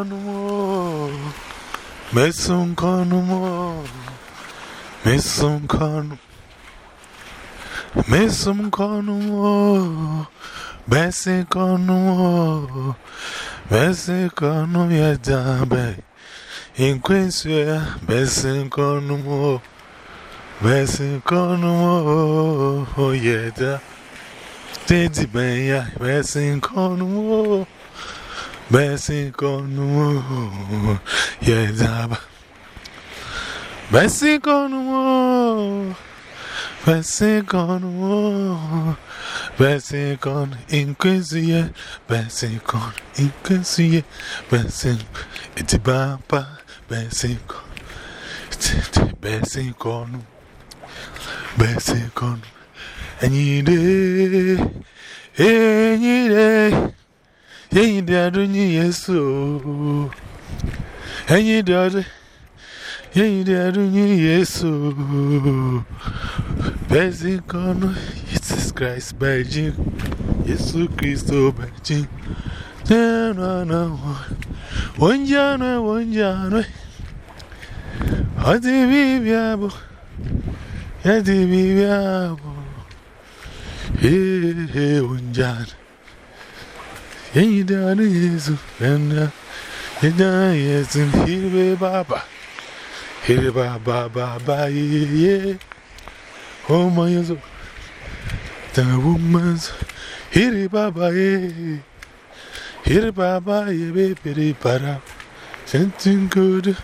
かのもメスンかのもメスンかのメスンかのもメスンかのもメスンかのやだべ Enquanto é bem quando mo, bem quando mo, oh yeah, tá. Tente bem, bem quando mo. Conmo, Bessie Con, Inquisier, Bessie Con, Inquisier, Bessie, it's Bapa, Bessie Con, Bessie Con, Bessie Con, and ye day, and ye day. Yenyi dadu nyi yesu Yenyi dadu Yenyi dadu nyi yesu Bezi kono Jesus Christ beji Yesu Kristo beji Tena na Wanjana wanjana Ati bibiabo Yati bibiabo Hey hey wanjana Yenyi dadu yesu Yenda yesu Hirbe baba Hirbe baba ba ye Oh my yesu The woman's Hirbe baba ye. Hirbe baba ye baby para Something good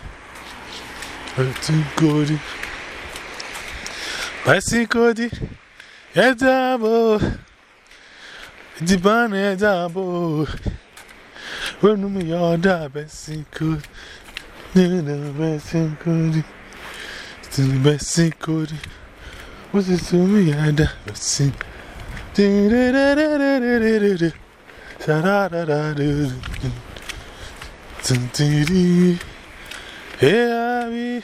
Something good. Good. Yedabo Dibane dabo When me all da besi good Nina besi good Still besi good Was it to me I da besi Sa-da-da-da-da-da-da-da Hey, I be